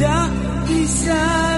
想一想